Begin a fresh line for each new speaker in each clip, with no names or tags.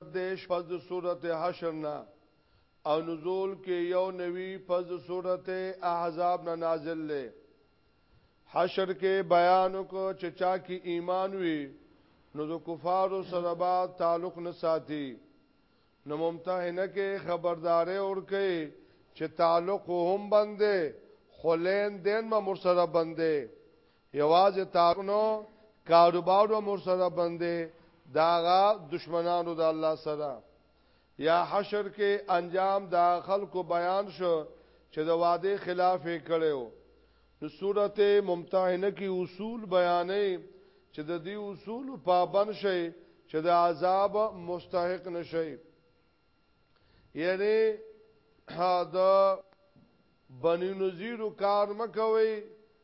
دیش پس د صورت حشر نه او نزول کې یو نوی پس د صورت احزاب نه نازل لې حشر کې بیان کو چې چا کې ایمان وي نو د کفارو سره با تعلق نه ساتي نو ممتحنه کې خبردارې اور کې چې تعلق هم بندې خلین دین ما مرسره بندې یوازې تارونو کاروبار و مر سره بندې داغا دشمنانو د الله سره یا حشر کې انجام دا خلکو بیان شو چې د وعده خلاف یې کړو نو سورته ممتحنه کې اصول بیانې چې د دې اصول پابند شي چې د عذاب مستحق نشي یعنی دا بنی نذیر کار مکوي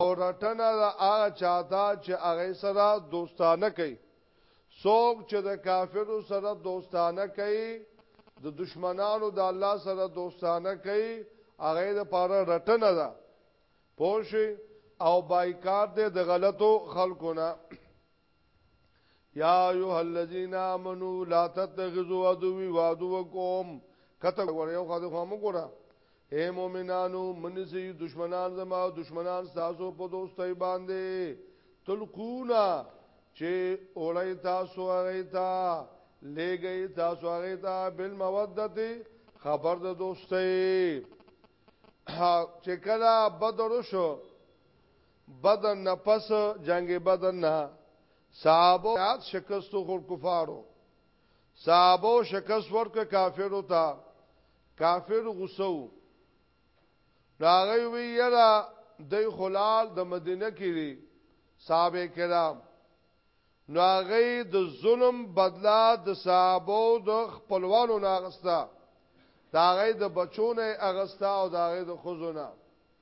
او رټنه د هغه چا ده چې هغه سره دوستانه کوي، څوک چې د کافرو سره دوستانه کوي، د دشمنانو د الله سره دوستانه کوي، هغه د پاره رټنه ده، پوه شوې، او بایکاټ دی د غلطو خلکو نه. یا ایها الذین آمنو لا تتخذوا عدوی وعدوکم کته ور یو خدای خو موږ ګره اے مومنانو منی سي دشمنان زما دشمنان تاسو په دوستۍ باندې تلقونا چې اولای تاسو هغه تا لګي تاسو هغه تا بل مودت خبر د دوستۍ چې کله بدر شو بدر نه پس جنگ بدر نه صحابه یاد شکست خور کفارو صحابه شکست ورک کافرو تا کافر غسو راغی وی یرا دی خلال د مدینه کیری صحابه کرام نو هغه د ظلم بدلا د صحابه د خپلوانو نه غستا دا هغه د بچونه اغستا او دا هغه د خزونه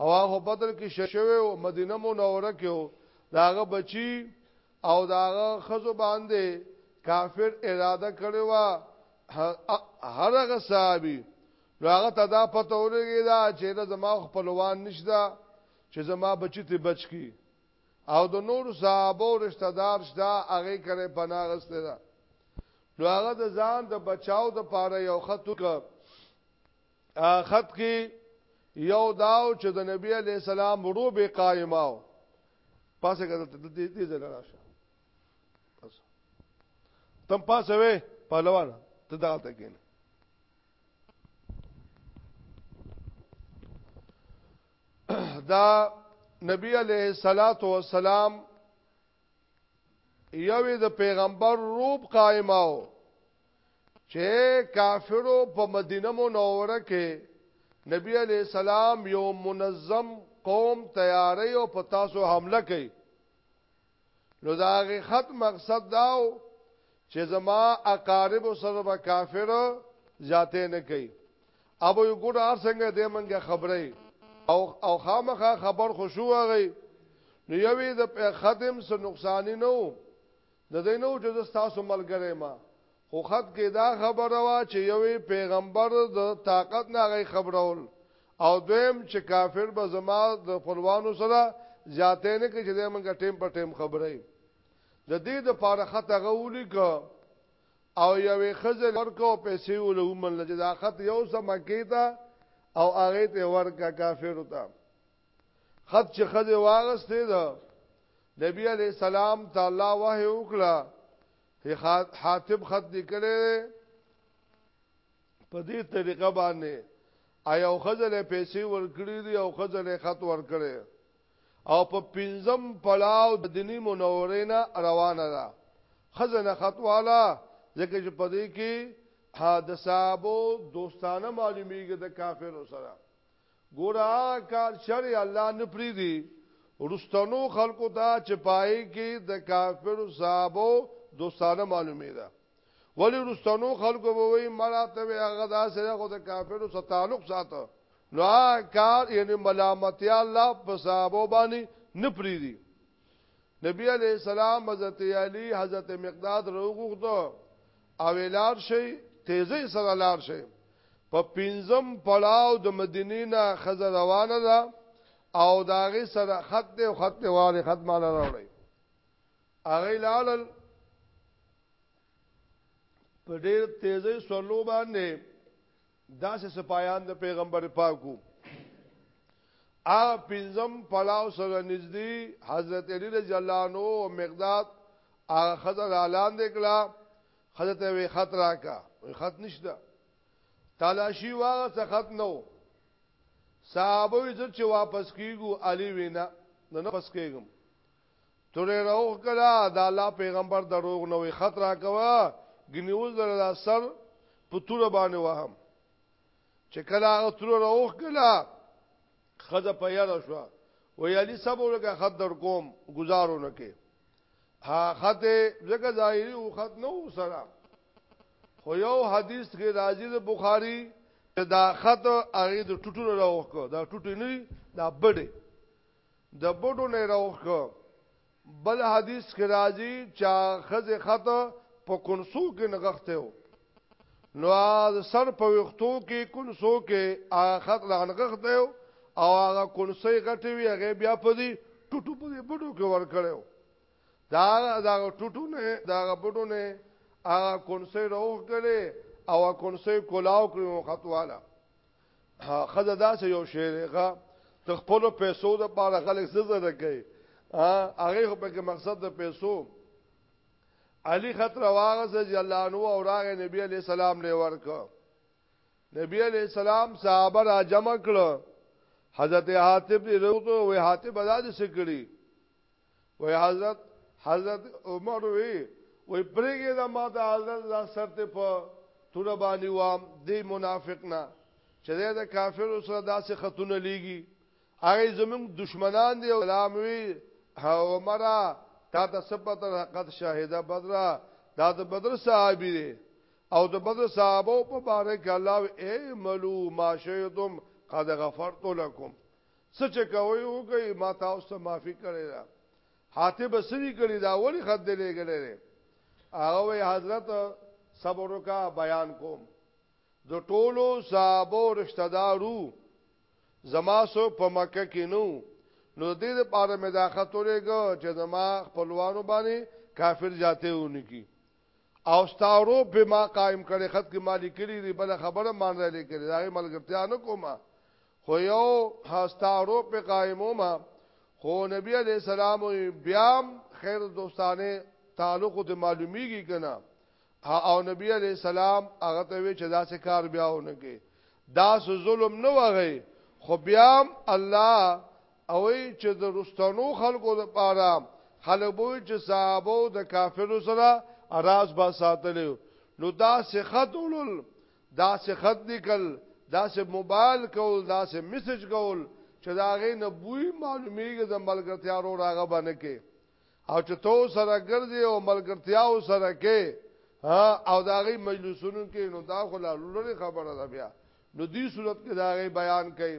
هوا هو بدر کې شوه او مدینه منوره کې او داغه بچی او داغه خزو باندې کافر اراده کړی و هر هغه صحابي راغه تدا پته ورګی دا چې دا زما خپلوان نشدا چې زما بچی ته بچ کی او د نور صحابه او رشتہ دار شدا هغه کړي پناغسته دا نو هغه د ځان د بچاو د پاره یو خط وکړ خط کې یو داو چې د نبی علی السلام ورو به قائماو پاسه کده ته دې دې زړه راشه پس تم پاسه وې پهلوان ته دا ته کېنه دا نبی علیہ الصلات والسلام یوې د پیغمبر روپ قائماو چې کافرو په مدینه منوره کې نبی علی السلام یو منظم قوم تیاری او په تاسو حمله کوي نو دا غي خط مقصد داو چې زما اقارب سره به کافر ذاته نه کوي ابو یو ګډ ار څنګه دې منګه خبره او او خامخه خبر خوشو غي نو یوې د خدم سره نقصان نه د دې نو چې زه تاسو ملګری ما خو خط کې دا خبره وا چې یوې پیغمبر د طاقت نه غي خبرول او دویم چې کافر به زما د خپلوانو سره زیاتې نه کې چې موږ ټیم په ټیم خبرې د دې د پاره خط غولي ک او یوې خزل ورکو پیسې ولومل چې دا خط یو سمکې ته او هغه ته ورکا کافر وتا خط چې خځه واغسته ده نبی علی السلام تعالی وه وکړه حاتب خط لیکلې په دې طریقه باندې آیا خځه له پیسې ورکړې دي او خځه له خط ورکړې او په پنځم پړاو د دینی منورې نه روانه ده خځه نه خط والا ځکه چې په دې کې د صحابو دوستانه معلومیږي د کافرو سره ګوره هغه کار چرې الله نه پرېږدي وروستنو خلکو ته چې په هغې کې د کافرو صحابو دوستانه معلومېده ولې وروستنو خلکو به وایي ما راته وایي هغه داسې دی خو د کافرو سره تعلق ساته نو هغه کار یعنې ملامتیا الله په صحابو باندې نه پرېږدي نبی علیہ السلام حضرت علی حضرت مقداد روغوخته او لار شي تیزی سره لار شي په پنځم پړاو د مدینې نه خزه روانه ده او داغه سره خط دی او خط واله خط مال راوړي هغه لالل په ډېر تیزی سولو باندې داسې سپایان د پیغمبر پاکو ا پنځم پلاو سره نږدې حضرت علی رضی الله عنه او مقداد هغه خزر اعلان وکړه حضرت وی خط راکا وی خط نشته تلاشی واغه څه خط نو صحابه یې چې واپس کیګو علی وینا نه واپس کیګم تورې روغ کړه دا الله پیغمبر دروغ نه وي خطر کوا غنیوز در سر په تور باندې وهم چې کله هغه تور روغ کړه خزه په یاد شو وی علی صاحب ورګه خط در کوم گزارو نه کې ها خط زګه ظاهری او خط نو سره خو یو حدیث کې راځي د بخاری دا خط هغه د ټټونو راوخ کو دا ټټې نه دا بډې د بوټو نه روخ کو بل حدیث کې راځي چا خزه خط په کنسو کې نغخته و نو از سر په وختو کې کنسو کې هغه خط لغنغخته و او هغه کنسې غټي وی هغه بیا په دې ټټو په دې بډو کې ور کړو دا دا ټټو نه دا بډو نه هغه کنسې روغ کړي او کنسې کولاو کړو خطواله خزه دا سه یو شیرغه ته خپل پیسو د پاره خلک زړه کوي هغه خو په مقصد د پیسو علی خطر واغز جلا نو او راغ نبی علی السلام له ورک نبی علی السلام صحابه را جمع کړ حضرت حاتب دی روته وی حاتب آزاد سکړي وای حضرت حضرت عمر وی وای پرېګه دا ما ته حضرت لا سر ته په تور باندې وام دی منافق نه چې دا کافر سره داسې خطونه لیږي هغه زمون دشمنان دی غلام وی عمره تا ته سبت حقت شاهده بدره دا د بدر صحابي دی او د بدر صحابه په باره کې الله اے ملو ما شئتم قد غفرت لكم څه چې کوي وکړي ما تاسو ته معافي کړې ده حاتب سری کړی دا ولی خط دی لګلې هغه حضرت صبر کا بیان کوم د ټولو صحابه او رشتہ دارو زما سو په مکه کې نو نو دې د پاره مې دا خطرېګو چې زما خپلوانو باندې کافر جاته ونی کی او ستارو په ما قائم کړي خط کې مالی کړي دی بل خبره مان را لیکلي دا ملګرتیا نه کومه خو یو هستارو په قائمو ما خو نبی علیہ السلام بیا خیر دوستانه تعلق د معلومیږي کنه او نبی علیہ السلام هغه ته وی چې دا څه کار بیاونه کې دا ظلم نه وغی خو بیا الله او وی چې د رستنو خلکو لپاره خلک به چې صحابه او د کافرو سره اراز با ساتلیو نو دا سه خط ولول دا سه خط لیکل دا سه موبایل کول دا سه میسج کول چې دا غي نه بوی معلومیږي د ملګرتیا رو راغه باندې کې او چې تو سره ګرځي او ملګرتیا او سره کې او دا غي مجلسونو کې نو دا خلا لوري خبره ده بیا نو دې صورت کې دا غي بیان کړي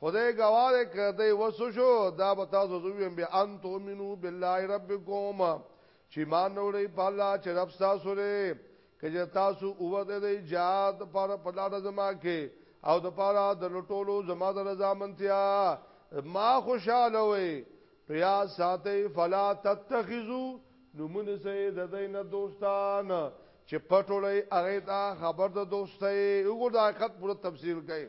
خدای گواه ده که دی وسو شو دا به تاسو زویم بیا ان تؤمنو بالله ربکم چې مان نوړی په الله چې رب تاسو لري کجه تاسو اوه د جهاد پر پلاړ زما کې او د پاره د لټولو زما د رضا منتیا ما خوشاله وي پیا ساته فلا تتخذو نمونه سي د دین دوستان چې پټولې هغه ته خبر د دوستۍ وګور د حقیقت پوره تفصیل کوي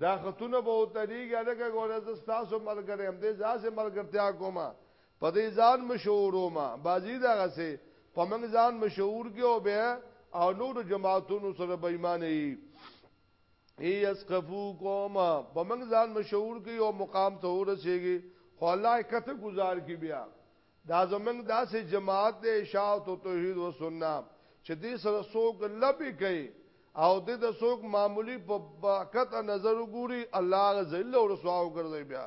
دا خطونه به وتریږي الکه ګوره زه ستاسو ملګری هم دې ځاسې ملګرتیا کوم په دې ځان مشهورو ما بازی دا غسه په موږ ځان مشهور کې او به او نور جماعتونو سره به ایمان یې ای اسقفو کوم په موږ ځان مشهور کې او مقام ته ورسیږي خو الله کته گزار کې بیا دا زمنګ داسې جماعت دی اشاعت او توحید و سنت چې دې سره څوک لپی کوي او دې د څوک معمولی په برکت نظر وګوري الله غزل او رسوا وګرځي بیا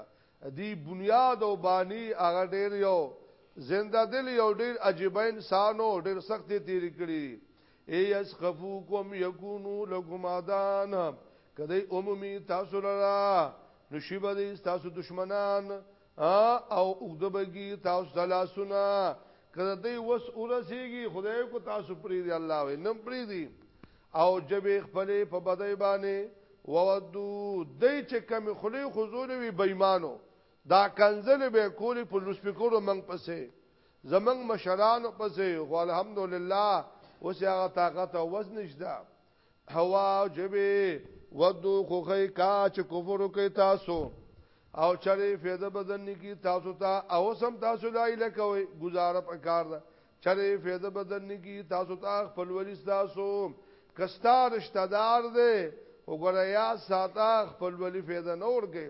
دی بنیاد او بانی هغه ډیر یو زنده دل یو ډیر عجیب انسان او ډیر سخت تیر کړی ای اس خفوکم یکونو لکم آدان کدی عمومی تاسو لرا نشیبه دی تاسو دشمنان او اوګدبګي تاسو تلاسونه کله دې وس اورسیږي خدای کو تاسو پری دی الله وي نم پری دی او جبې خپل په بدای باندې وودو دې چې کم خلی خزول وي بېمانو دا کنزل به کولی په لوسپیکورو منګ پسې زمنګ مشرانو پسې خو الحمدلله اوس هغه طاقت او وزن نشته هوا او جبه ودو خوخی کا چې کفر کوي تاسو او چرې فیده بدن نکی تاسو ته او سم تاسو دای لکوي گزاره په کار ده چرې فیده بدن نکی تاسو ته خپل ولی تاسو کستا رشتہ دار دی وګوره یا ساته خپل ولی فیده نور کوي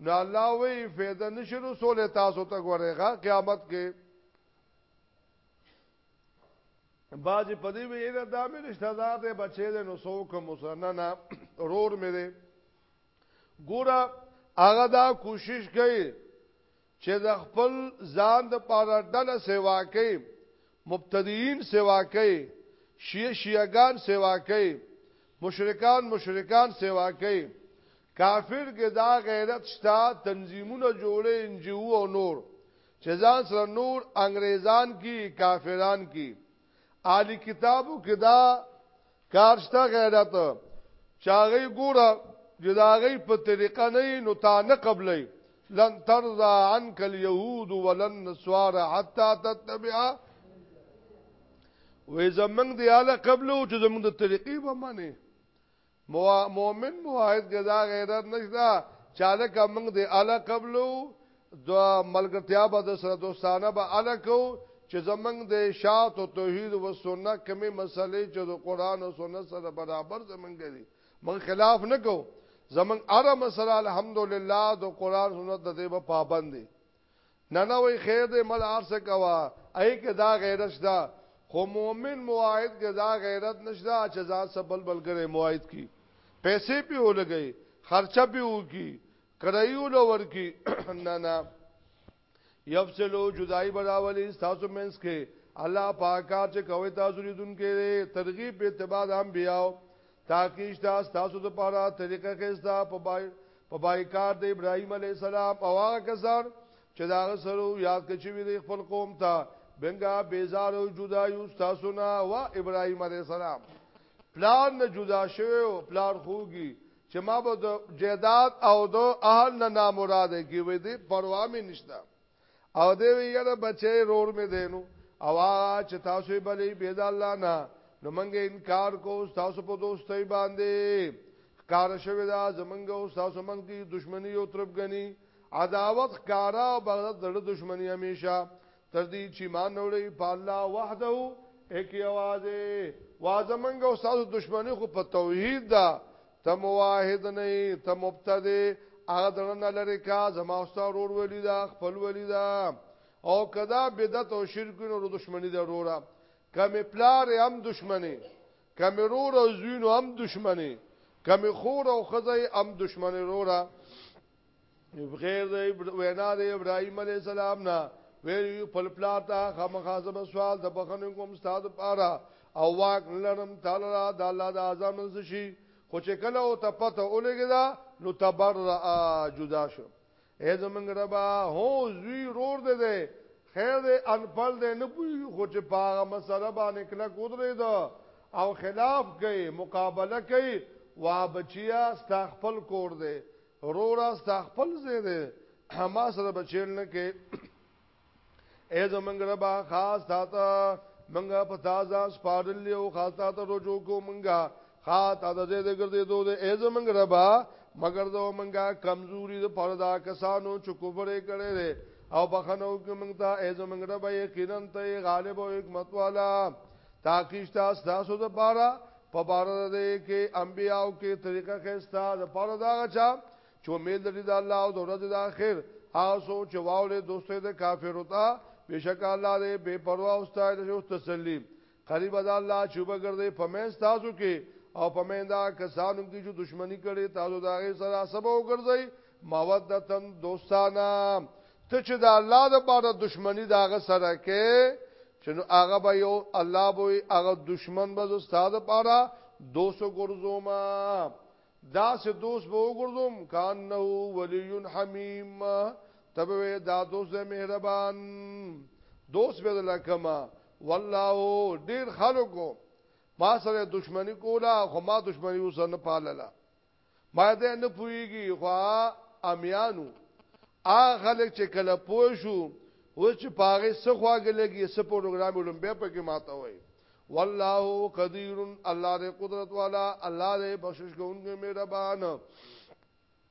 نو الله وی فیض نشرو سول تاسو ته ګورېغه قیامت کې باج پدی وی اله دا مې رشتہ دار دی بچی دی نو سو کوم مسننا رور مې دی ګوره هغه دا کوشش کوي چې د خپل ځان د پاره ډله سیوا کوي مبتدیین سوا کئ شیعه شیعه ګان سوا کئ مشرکان مشرکان سوا کئ کافر کې دا غیرت شتا تنظیمونه جوړې انجیو او نور چې ځان سره نور انګریزان کی کافران کی عالی کتابو کې دا کار شته غیرت چاغی ګوره جداغی په طریقه نه نو تا نه قبلې لن ترضى عنك اليهود ولن نسوار حتى تتبع وې زمنګ دی اله قبل او چې زمنګ د طریقې به معنی مؤمن موحد غذا غیرت نشدا چاله کمنګ دی اله قبل دا ملګرتیا به د سره دوستانه به الکو چې زمنګ د شاعت او توحید و سنت کمی مسلې چې د قران او سنت سره برابر زمنګ دي من خلاف نه کو زمنګ اره مسله الحمدلله د قران سنت د دې په پابند دي نه نه وي خیر دې مل ارسه کوا اې کې دا غیرت ده خو مؤمن موعد کې دا غیرت نشدا چې ځان سبل بل ګره موعد کی پیسې په ولګي خرچه په وکی کرایو لور کی نه نه یفصلو جدائی براولی تاسو منس کې الله پاکار چې کوي تاسو لیدون کې ترغیب په اتباع هم بیاو تاکیش دا تاسو د پاره طریقه کې ستا په بای په بایکار د ابراهیم علی السلام او هغه کسان چې دا سره یاد کچې وی خپل قوم ته بنګا بیزار او جدا یو تاسو نه وا ابراهیم علی السلام پلان نه جدا شوی او پلان خوږي چې ما به د جیداد او د اهل نه نامراد کی وې دې پروا مې نشته او دې وی یره بچي رور مې دینو او چې تاسو یې بلې بيد الله نه نو منګه انکار کو تاسو په دوستۍ باندې کار شوی دا زمنګ او تاسو من کی دشمنی او ترپ غنی عداوت کارا او بغض د دشمنی همیشه تر دې چې مان وړي په الله وحده ایک یوازې وازمنګ او ساز دشمنی خو په توحید دا ته موحد نه ته مبتدی هغه دنه لری کا زما استاد ور ولی دا خپل ولی دا او کدا بدعت او شرک نو دشمنی دا رورا کمه پلار هم دشمنی کمه رور او زوینو هم دشمنی کمه خور او خزای هم دشمنی رورا بغیر د وینا د ابراهيم عليه السلام نه ویل خپل پلار ته خامخازه سوال د بخنه کوم استاد پاره او واک لرم تعالی را د الله د اعظم شي خو چې کله او ته پته اولګی دا نو تبرع جدا شو اے زمنګ ربا هو زوی رور دې دې خیر دی انپل دی نه پوهیږي خو چې په هغه مسله باندې کلک ودرېده او خلاف کوي مقابله کوي وا بچیا ستا خپل کور دی رورا ستا خپل ځای دی ما سره بچیل نه کې اے زمنګ ربا خاص تا ته منګه په تازه سپارل او خاص تا ته رجوع کو منګه خا تا د زید ګرځې دوه د ای زمنګ ربا مگر دو منګه کمزوري د پردا کسانو چې کوبره کړي دي او بخنو کې موږ ته ای زمنګ ربا یقینا ته غالب او حکمت والا تاکیشتا تاسو د پاره په بار د کې انبیاو کې طریقه خستا د پاره دا غچا چې امید لري د الله او د ورځ د اخر آسو چې واولې دوستې د کافر وتا بشک الله دې بے پروا او ستایل شو تسلیم قریب ده الله چې وګرځي په منځ تاسو کې او په منځ دا کسانو کې چې دښمنی کړي تاسو دا غي سره سبا وګرځي مودتن دوستانا ته چې دا الله د پاره دښمنی دا غ سره کې چې نو هغه به یو الله به هغه دښمن به استاد پاره دوست ګرځوم دا سه دوست به وګرځوم کان نو ولی حمیم تبوی دا دوست مهربان دوست به لکما والله ډیر خلکو ما سره دښمنی کوله خو ما دښمنی وسره نه پالله ما دې نه پويږي خو امیانو ا خلک چې کله پوه شو و چې پاغه سخواګه لګي سپ پروګرام ولوم به پکې ماته وای والله قدیر الله دې قدرت والا الله دې بخشش کوونکی مهربان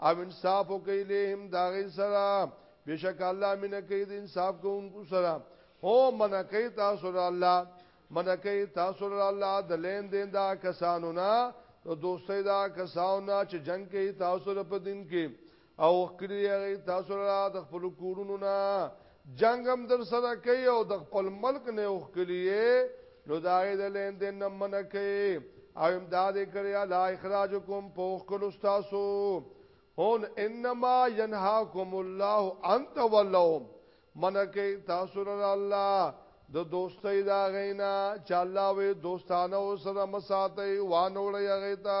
او انصاف کوي لهم دا غي سره بشک الله من کوي د انصاف کوونکو سره هو من کوي تاسو سره الله من کوي تاسو سره الله د لین دین دا کسانو نه نو دوستي دا کسانو نه چې جنگ کوي تاسو سره په دین کې او کړی هغه تاسو سره د خپل کورونو نه جنګ هم در سره کوي او د خپل ملک نه اوخکلی نو دا غي د لین دین نه منع کوي او امداد کړی لا اخراجکم پوخ کلو تاسو هون انما ينهاكم الله ان تولوا من کوي تاسو له الله د دوستۍ دا غینا چې الله وي دوستانه سره مساتې وانه وړي غیتا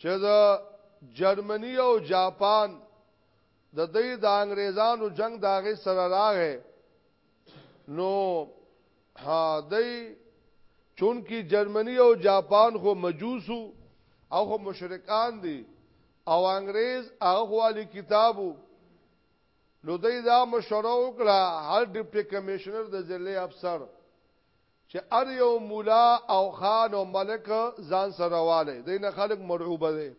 چې د جرمني او جاپان د دې د انګريزانو جنگ داغه سره راغې نو ها دای چونکی جرمني او جاپان خو مجوسو او خو مشرکان دي او انګريز هغه والی کتابو نو دای دا مشوره وکړه هر ډیپټي کمشنر د ضلع افسر چې هر یو مولا او خان او ملک ځان سره والي دین خلک مرعوب دي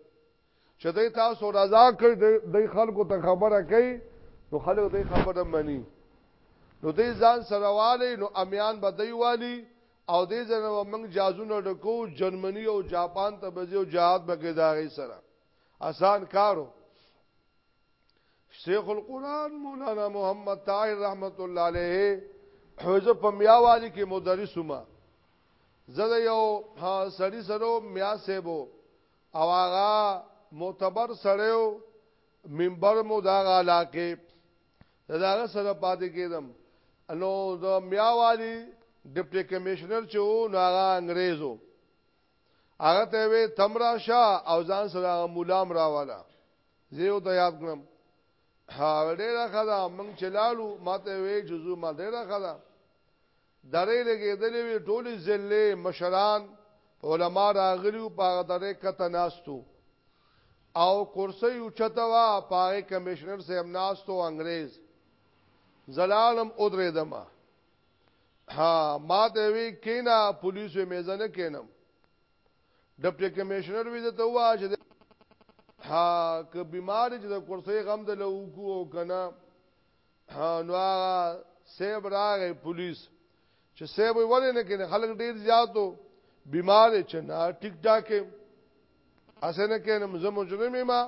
چې دای تاسو رضا کړ دای خلکو ته خبره کوي نو خلک دای خبره مني نو دای ځان سره والي نو امیان به دی والي او دې ځنه موږ جازونه ډکو جرمني او جاپان ته بځو جهاد بګیداري سره آسان کارو شیخ القرآن مولانا محمد طاهر رحمت الله علیه حوزه په میاوالی کې مدرس ما زده یو سړی سره میا سیبو او هغه معتبر سړیو منبر مو دا علاقه دا سره پاتې کېدم نو د میاوالی ډپټي کمشنر چې و نو هغه انګريزو هغه ته وې تمرا شاه او ځان سره مولام راواله زه یو ته یاد کړم ها ډیره خدا مونږ چلالو ماته وی جزو ما ډیره خدا درې لګېدلې وی ټولې ضلع مشران علما راغلیو په درې کته ناستو او کرسي اوچته وا پاره کمشنر صاحب ناستو انګريز زلالم ادرې دما ها ما ته وی کینا پولیسو میزنه کینم ډپټي کمشنر وی ته وا چې ها ک بیمار چې د کرسي غم د لوکو او کنه نو هغه سیب راغې پولیس چې سیب ولې نه کینې خلک ډیر زیاتو بیمار چې نه ټیک ټاک اسنه کینې مزه مجرم ما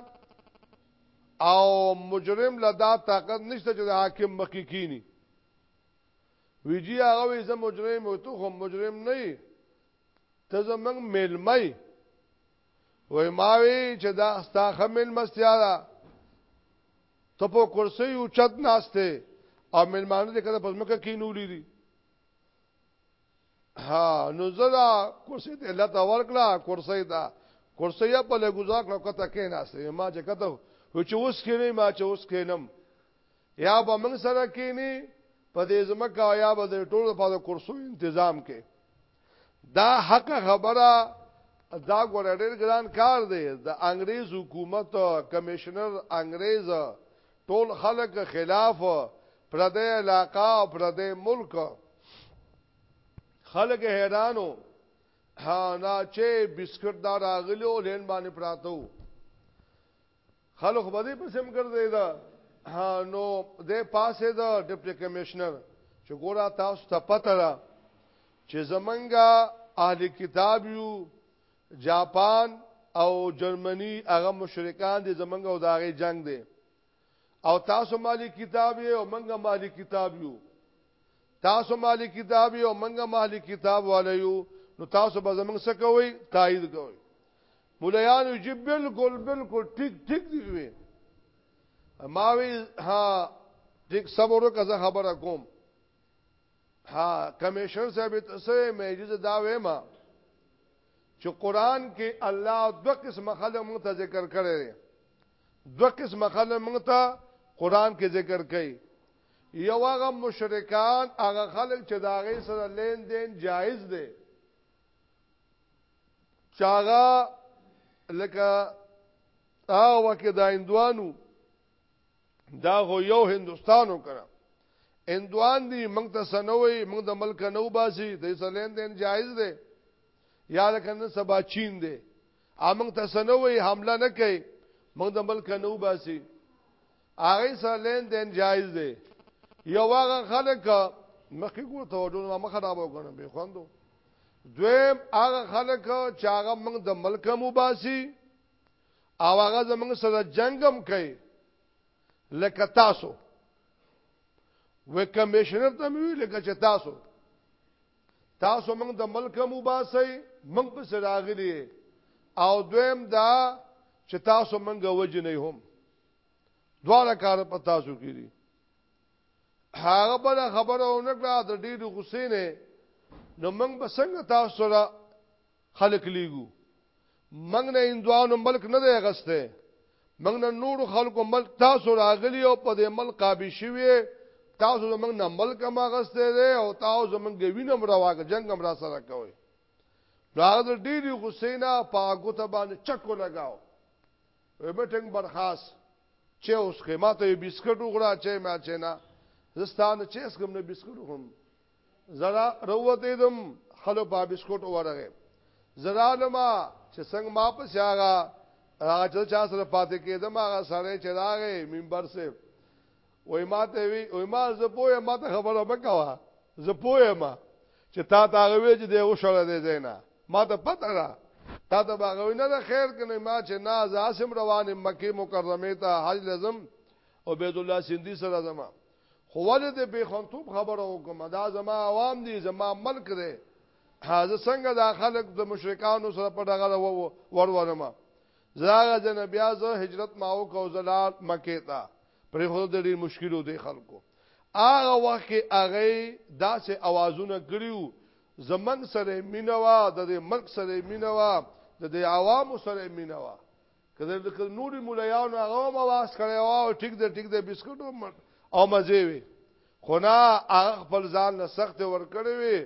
او مجرم لدا طاقت نشته چې د حاکم مخکې کینی ویجی هغه وې زه مجرم او ته هم مجرم نه ته زمنګ ملمه وای ماوي چې دا ستا خمل مستیا ده ته په کرسي او چت ناشته او ملمانه دې کده پزمکه کینولې دي ها نو زدا کرسي ته الله تا ورکړه کرسي دا کرسي په لګوزا کړه کته کې ناشته ما چې کته و چې اوس کې نه ما چې اوس کې نم یا به موږ سره کینی په دې زمکه یا به د ټولو په کورسو تنظیم کې دا حق خبره دا ګور ډېر ګران کار دی د انګريز حکومت کمشنر انګريز ټول خلک خلاف پردې علاقہ او پردې ملک خلک حیرانو ها نا چې بسکټ دا راغلو لین باندې پراتو خلق بدی پسم ګرځي دا نو د پاسه د ډیپټي کمشنر چې ګورا تاسو ته پته ده چې زمنګا اهل کتاب یو جاپان او جرمني هغه مشرکان دي زمنګا او داغه جنگ دي او تاسو مالی کتاب یې او منګه مالی کتاب یو تاسو مالی کتاب یې او منګه مالی کتاب والو نو تاسو به زمنګ سکوي تایید کوي مولایانو چې بالکل بالکل ټیک ټیک دی وی ما وی ها ټیک صبر وکړه خبره کوم ها کمیشن صاحب ته سه مې اجازه دا وې ما چې قران کې الله دوه قسم خلک مونږ ته ذکر کړی دوه قسم خلک مونږ ته قران کې ذکر کړي یو هغه مشرکان هغه خلک چې دا غي سره لین دین جایز دی چاغه لکه هغه وکه دا اندوانو دا هو یو هندستانو کړه اندوان دی موږ ته سنوي موږ د ملک نو باسي د سلین دین جایز دی یا لکه نن سبا چین دی امنګ ته سنوي حمله نه کوي موږ د ملک نو باسي هغه سره لین دین جایز دی یو هغه خلک مخکې کو توجه مخه دا وکړم به خوندو دویم هغه خلک چې هغه موږ د ملک مباسي او هغه زموږ سره جنگم کوي لکه تاسو و کمشنر ته وی لکه چې تاسو تاسو موږ د ملک مباسي موږ په سراغلي او دویم دا چې تاسو موږ وجنې هم دواړه کار په تاسو کې دي هغه بل خبره ونکړه د ډېر غصې نه نو موږ به څنګه تاسو سره خلق لیګو موږ نه اندوانو ملک نه دی غسته موږ نه نور خلکو ملک تاسو راغلی او په دې ملک قابې شوی تاسو زمنګ نه ملک ما غسته دی او تاسو زمنګ وینم راواګه جنگ هم را سره کوي راغله ډېری غصې نه پاګو ته باندې چکو لگاو وې مټنګ برخاست چې اوس خې ماته بسکټ وګړه چې ما چې نه زستان چې اس کوم نه بسکټ هم زرا روته دم خلو په بسکټ ورغه زرا لما چې څنګه ما په شاغه هغه چې چا سره پاتې کېدم هغه سره چې راغې منبر سره وای ما ته وی او ما زه پوهه ما ته خبره وکوا زه پوهه ما چې تا ته غوې چې دی وشړه دی زینا ما ته پته را تا ته باغوي نه ده خیر کنه ما چې نا زاسم روان مکه مکرمه ته حج لزم عبد الله سیندی سره زما خو ولې دې به خنتوب خبره وکم دا زما عوام دي زما ملک دی حاضر څنګه دا خلک د مشرکانو سره په دغه ورورما زراغه جن بیا زه هجرت ماو کو زلال مکه ته پرې خو د ډیر مشکلو دی خلکو هغه وخت کې هغه داسې اوازونه کړیو زمنګ سره مینوا د دې ملک سره مینوا د دې عوامو سره مینوا کله د نوري مولایانو هغه مواز کړي او ټیک د ټیک د بسکټو او مزه وي خو نه هغه خپل ځان له سخت ورکړې وي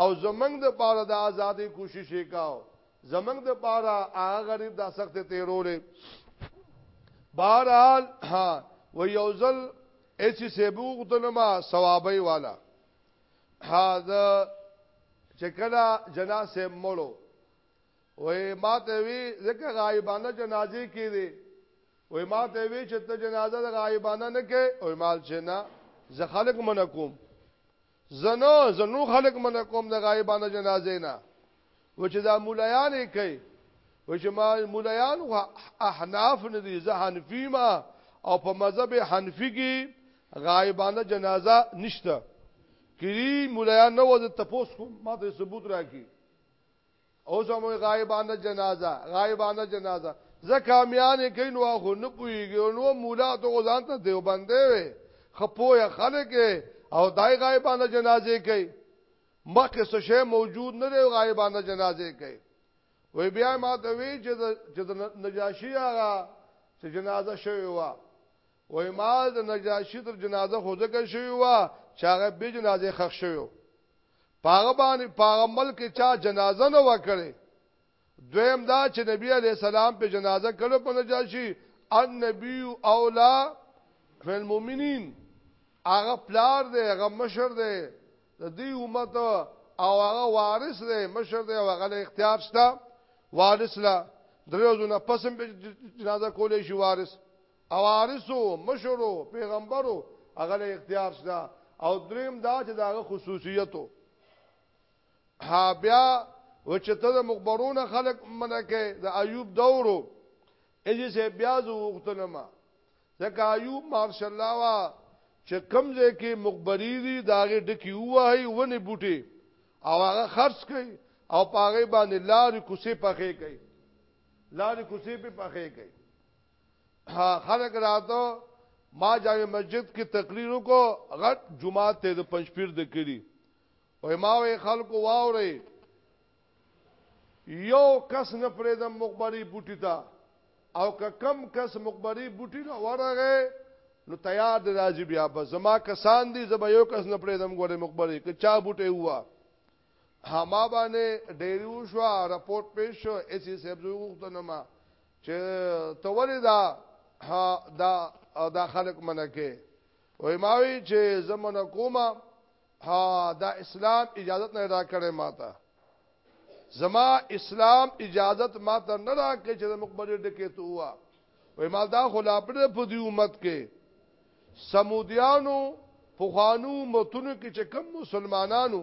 او زمنګ د پاره د ازادي کوشش وکاو زمنګ د پاره هغه غریب د سخت تیرولې بهرحال ها و یوزل اچ سیبو غتنما ثوابي والا ها دا چکلا جنا سه مړو وې ما ته وی ځکه غایبانه جنازې کې دي وې ما ته وی چې ته جنازه د غایبانه نه کې او مال چې نه زه خلق من کوم زنو زنو خلق من کوم د غایبانه جنازې نه و چې دا مولایان یې کوي و چې ما مولایان و احناف نه دي زه حنفي ما او په مذهب حنفي کې غایبانه جنازه نشته کړي مولایان نه وځه تپوس کوم ما ته ثبوت راکړي او زموږ غایبانه جنازه غایبانه جنازه زکامیان کین نو خو نه پویږي نو مولا ته ځان ته دیوبندې وي خپویا خلک او دای غایبانه جنازه کوي مخکې څه شی موجود نه دی غایبانه جنازه کوي وی بیا ما ته وی چې چې نجاشی هغه چې جنازه شوی و وی ما د نجاشی تر جنازه خو ځکه شوی و چې هغه به جنازه خښ شوی پاغه باندې پاغه ملک چا جنازه نه وکړي دویم دا چې نبی علی السلام په جنازه کړو په نجاشي ان نبی اولا فالمؤمنین هغه پلار دی هغه مشر دی د دې امت او هغه وارث دی مشر دی او هغه اختیار شته وارث لا دروځونه پسم په جنازه کولې شي وارث اوارثو، مشرو، پیغمبرو هغه له اختیار شته او دریم دا چې داغه خصوصیتو ها بیا و چې ته د مخبرونه خلق منکه د ایوب دورو اجي سه بیا زو وختنما ځکه ایوب مارش الله وا چې کمزه کې مخبری دي داغه ډکی وای ونه بوټي او هغه خرڅ کړي او پاغه باندې لار کوسه پخې کړي لار کوسه په پخې کړي خلک راته ما جامع مسجد کې تقریر وکړو غټ جمعه ته د پنځپیر د کړي او ما وی خلکو واوري یو کس نه پرې د مخبري بوټی تا او که کم کس مخبري بوټی نه ورغه نو تیار دی راځي بیا به زما کسان دي زما یو کس نه پرې دم ګوره مخبري که چا بوټي هوا هما باندې ډیری وشو رپورت پیش شو اسی سبزو وختنه ما چې ته ولې دا دا دا خلق منکه وای ماوی چې زمونه کومه ها دا اسلام اجازت نه را کړې ماته زما اسلام اجازت ماته نه را کړې چې مقبره ډکه تو وا وای مال دا خلا پر په دې امت کې سمودیانو پوخانو متونو کې چې کم مسلمانانو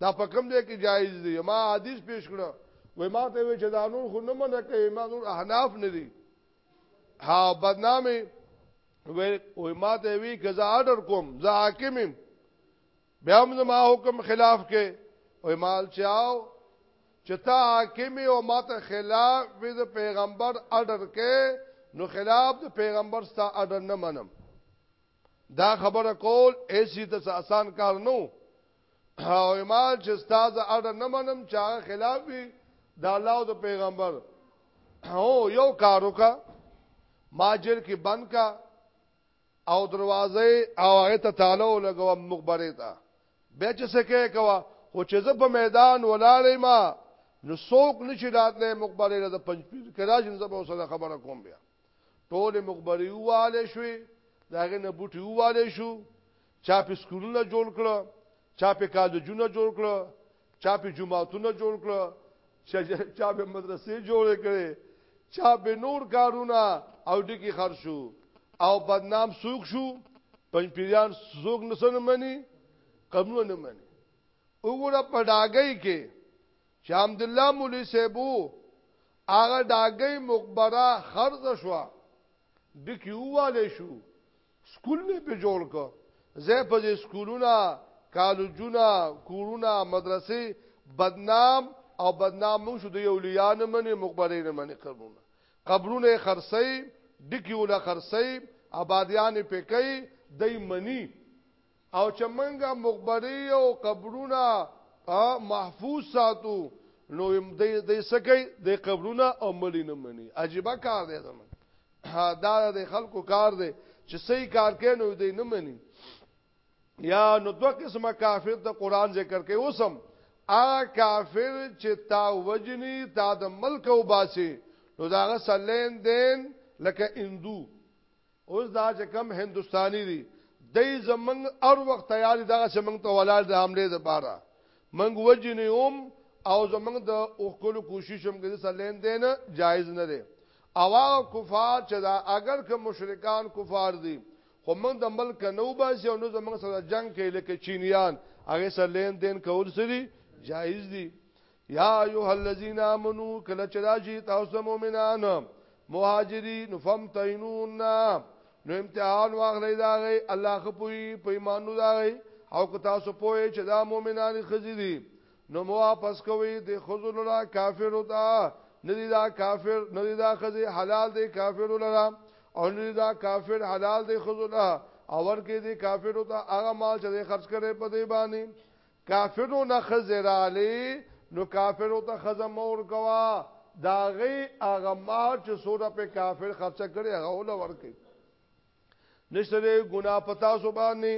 دا په کوم ځای کې جایز دی ما حدیث پیش کړو وای ما ته وی چې دا نور خو نه منه کوي ما نور احناف نه دي ها بدنامي وای وای ما ته وی کزا آرډر کوم زه حاکم بیا هم ما حکم خلاف کې وای مال چاو چې تا حاکم او ما ته خلاف د پیغمبر آرډر کې نو خلاف د پیغمبر ستا آرډر نه منم دا خبره کول ایسی ته آسان کار نو او ما چې استاد اړه نه منم چې هغه خلاف وي د الله او د پیغمبر او یو کار وکا ماجر کې بند کا او دروازه او هغه ته تعالی لګو مخبره تا به چې څه کې کوا خو چې زه په میدان ولاړې ما نو څوک نشي راتلې مخبره له پنځ پیر کراج نه زبر سره خبره کوم بیا ټول مخبري واله شوي داغه نه بوټي واله شو چا په سکولونه جوړ کړو چا په کالجونه جوړ کړو چا په جماعتونه جوړ کړو چا په مدرسې جوړ کړې چا په نور کارونه او ډکی خرشو او بدنام سوق شو پنځپیران سوق نسنه مني قبول نه مني وګوره په ډاګي کې چې حمد الله مولوی صاحبو هغه ډاګي مقبره خرج شو ډکی واله شو سکول مې په جوړ کو زه په دې سکولونه کالجونه کورونه مدرسې بدنام او بدنام مونږ شو د یو لیان منې مقبره نه منې قبرونه قبرونه خرسي ډکیونه خرسي آبادیان پکې دای منی او چې مونږ مقبرې او قبرونه محفوظ ساتو نو دې دې سکه دې قبرونه او ملي نه مني عجيبه کار دی زمون دا د خلکو کار دی چې صحیح کار کوي نو دې نه مني یا نو دوه قسمه کافر ته قران ذکر کوي اوسم ا کافر چې تا وجني تا د ملک او باسي نو داغه سلین دین لکه اندو اوس دا چې کم هندستاني دي دای زمنګ اور وخت تیار دغه چې موږ ته ولال د حمله د بارا موږ وجنیوم او زمنګ د اوکلو کوشش هم کې سره لین دین جایز نه دی او هغه کفار چې دا اگر که مشرکان کفار دي خو موږ د ملک نو باسي او نو زمنګ سره جنگ کې لکه چینیان هغه سره لین دین کول سری جایز دي یا ایها الذین آمنو کله چې راشي تاسو مؤمنان مهاجرین فمتینون نو امتحان واغلی دا غي الله خپوي په ایمانو دا غي او که تاسو پوهی چې دا مؤمنان خزي دي نو مو واپس کوي د خزل لا کافر وتا ندی دا کافر ندی دا خزي حلال دی کافر لرا او ندی دا کافر حلال دی خزل اور کې دی کافر وتا هغه مال چې خرج کړي په دی باندې کافرو نه خزه رالی نو کافرو ته خزه مور کوا دا غي هغه مار چې سوره په کافر خرچه کړي هغه ول ورکي نشته دی ګنا پتا سو باندې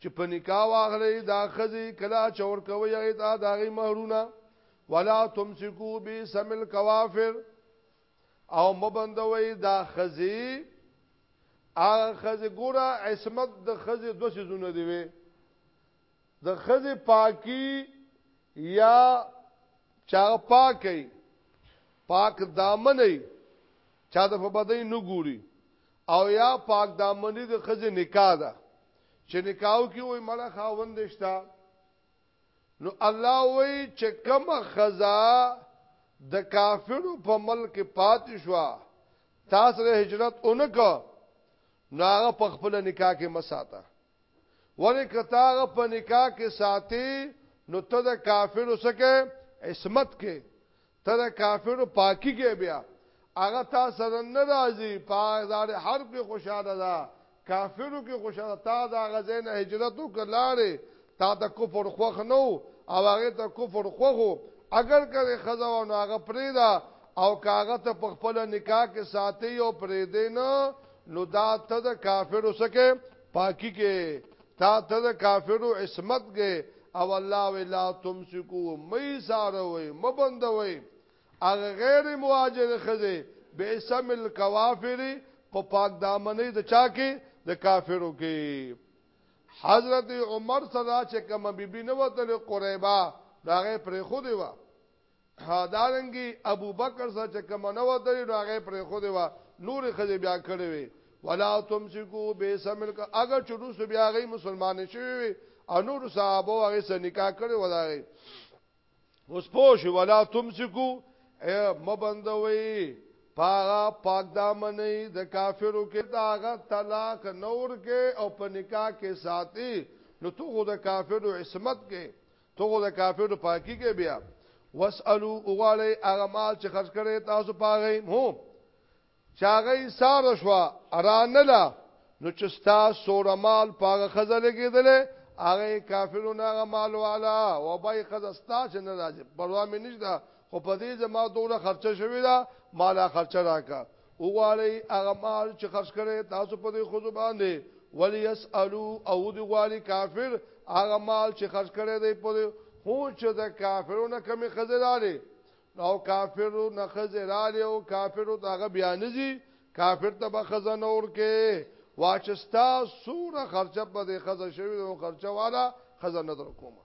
چې په نکاح واغلې دا خزي کلا چور کوي هغه ته دا غي مہرونه ولا تمسکو بي سمل کوافر او مبندوي دا خزي هغه خزي ګوره عصمت د خزي دوه سيزونه دی وي د خزه پاکي یا چا پاکي پاک دامن نه چا د فبدې نه ګوري او یا پاک دامنې د خزه نکاح ده چې نکاو کې وای مړه خاوند شتا نو الله وای چې کم خزا د کافرو په ملک پاتې شو تاسو هجرت اونکو نو هغه په خپل نکاح کې مساته ولی که تا هغه په نکاح کې ساتي نو ته د کافرو سکه عصمت کې ته د کافرو پاکي کې بیا هغه تا سره ناراضي په دار حرب کې خوشاله ده کافرو کې خوشاله تا دا غزین هجرت وکړاره تا د کفر خوخ نو او هغه ته کفر خوخو اگر کړي خزا او هغه پریدا او کاغه ته په خپل نکاح کې ساتي او پریدې نه نو دا ته د کافرو سکه پاکی کې تا ته د کافرو عصمت کې او الله ولا تمسکو مې ساره وې مبندوي اغه غیر مهاجر خزه به اسم الکوافر په پاک دامنې د چا کې د کافرو کې حضرت عمر صدا چې کوم بیبي نو تل قریبا داغه پر خو دی وا دارنګي ابوبکر سره چې کوم نه ودرې نو هغه پرې خو دی وا نور خځه بیا کړې وي ولا تمسکو به سمل کا اگر چرو سو بیا غي مسلمان شوی وي او نور صحابه هغه سره نکاح کړي وداغي اوس پوه شو ولا تمسکو مبندوي پاغا پاک دامنې د کافرو کې داغه طلاق نور کې او په نکاح کې ساتي نو تو خو د کافرو عصمت کې ته خو د کافرو پاکی کې بیا واسالو وغواړي هغه مال چې خرج کړي تاسو پاغې هو چاغې سار شو ارانلا نو چې ستا سور مال پاغه خزه لګیدل هغه کافرو نه مال والا و بای خزه ستا چې نه راځي پروا مې نشته خو په دې زما دوره خرچه شوې ده مال خرچه راکا وغواړي هغه مال چې خرج کړي تاسو په دې خود باندې ولی يسالو او دې غواړي کافر هغه مال چې خرج کړي دی په دې هو چې د کافرونو کمی خزرالي نو کافرو نه خزرالي او کافرو داغه بیان دي کافر ته به خزانه اور کې واچستا سوره خرچه په دې خزه شوی او خرچه والا خزانه در کومه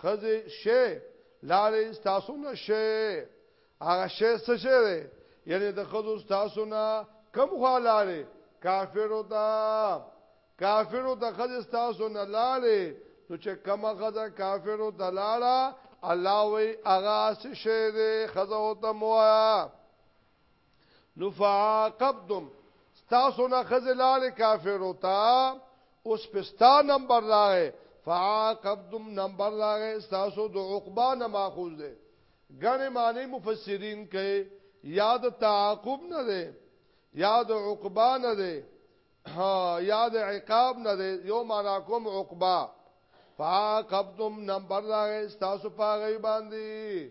ښځه شی لارې تاسو نه شی هغه شی څه شی دی یعنی د خزو تاسو نه کم خوا لارې کافر وتا کافر وتا خزه تاسو نه لارې نو چې کم خزه کافر وتا لارا الله وی اغا څه شی دی خزه وتا موایا نفعاقبتم ستاسو نه خزلال کافر ہوتا اوس پستا نمبر راغې فعاقبتم نمبر راغې ستاسو د عقبا نه ماخوذ ده غنه معنی مفسرین کوي یاد تعاقب نه ده یاد عقبا نه ده ها یاد عقاب نه ده یو معنا کوم عقبا فعاقبتم نمبر راغې ستاسو پاغي باندې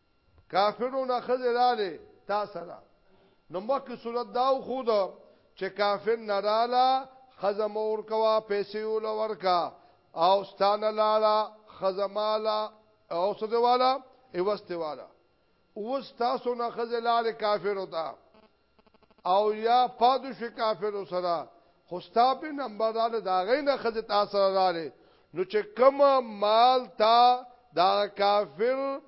کافرو نه خزه لاله تا سره نو مکه صورت داو خو دا چې کافر نه رااله خزه مور کوا پیسې ول ورکا او ستانه لاړه خزه مالا او سده والا ایوسته والا اوس تاسو نه خزه لاله کافر وتا او یا پادو شي کافر سره خو ستا په نمبر رااله دا غي نه خزه تاسو رااله نو چې کم مال تا دا کافر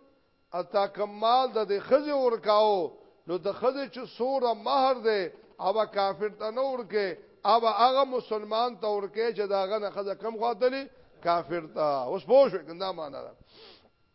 اتا کمال د دې خزه ورکاو نو د خزه چې سوره مہر ده او کافر ته نور کې او هغه مسلمان ته ورکه چې دا غنه خزه کم غواتلی کافر ته اوس پوه شو کنده معنا ده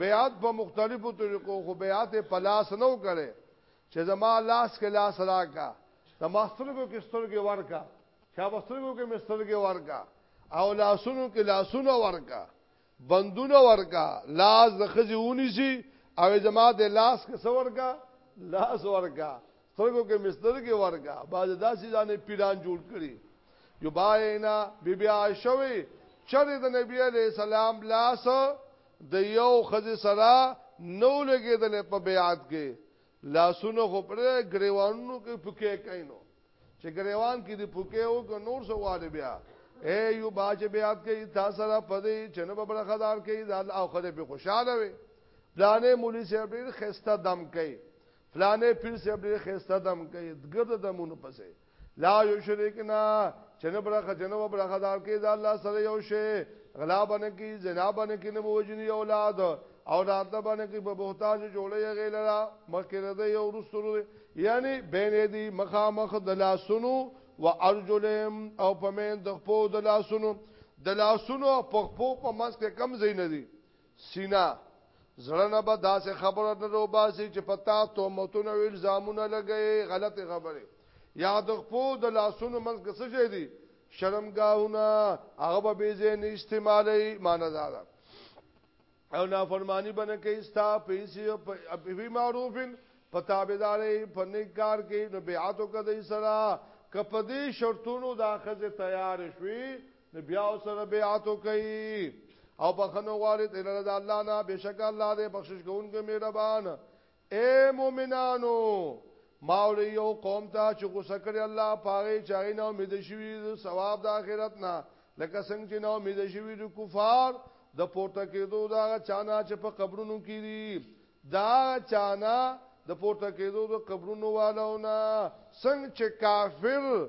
بیعت په مختلفو طریقو خو بیعت په لاس نو کړي چې زما لاس کې لاس راکا د ماسترګو کې سترګې ورکا شابسترګو کې مسترګې ورکا او لاسونو کې لاسونه ورکا بندونه ورکا لاس د خزي ونی شي او زما د لاس کې څور کا لاس ورکا سترګو کې مسترګې ورکا باز داسې ځانې پیران جوړ کړي یو باینا بی بی عائشہ وی چر د نبی علیہ السلام لاس د یو ښځې سره نه و لګېدلی په بیعت کې، لاسونه خو پرې ګریوانونو کې پکې کوي نو چې ګریوان کې دې پکې او که نور څه غواړي بیا اے یو باج بیعت کوي تا سره پدې چې نه ببره خدار کوي دا او خدای په خوشاله وي پلانې مولوی صاحب ډېر خسته دم کوي فلانه پیر صاحب ډېر خسته دم کوي ګرد دمونو پسې لا یشرکنا چنه برخه چنه و برخه دار کې دا الله سره یو شی غلا باندې کې زنا باندې کې نه وجنی اولاد او راتله باندې کې په بهتاج جوړې غیلرا مخکې ده یو رسول یعنی بین دی مخامخ د لاسونو و ارجلهم او پمن د خپو د لاسونو د لاسونو په خپو په مس کې کم زین دي سینه زړه نه به داسې خبره نه روباسي چې په تا تهمتونه او الزامونه لګي غلطه خبره یا د خپو د لاسونو منځ کې څه شي دي شرمګاهونه هغه به بي زين استعمالي ماندار او نافرمانی بنه کې استا پیسې په معروفن په تابعداري په نیکار کې نو بیعتو کدي سره کپدي شرطونو داخذ تیار شوي نو بیا سره بیعت کوي او بخنه غواړي د لره د الله نه بشک الله دې بخشش کوونکی مهربان اے مومنانو ماول یو قوم ته چې غوسه کړی الله پاره چاغې نه امید شوی ثواب د آخرت نه لکه څنګه چې نه امید شوی د کفار د پورته کېدو دا چانا چې په قبرونو کې دي دا چانا د پورته کېدو د قبرونو والونه څنګه چې کافر